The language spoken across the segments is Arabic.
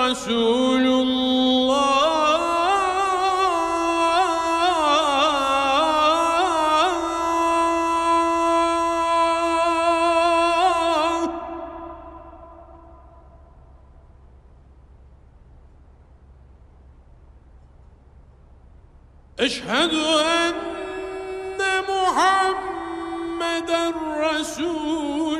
رسول الله أشهد أن محمدا رسول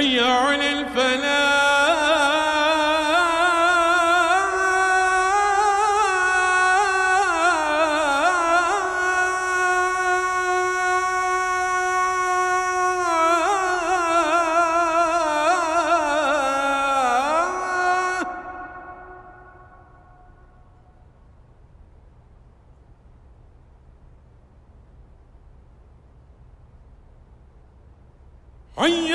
حي على الفلاح. حي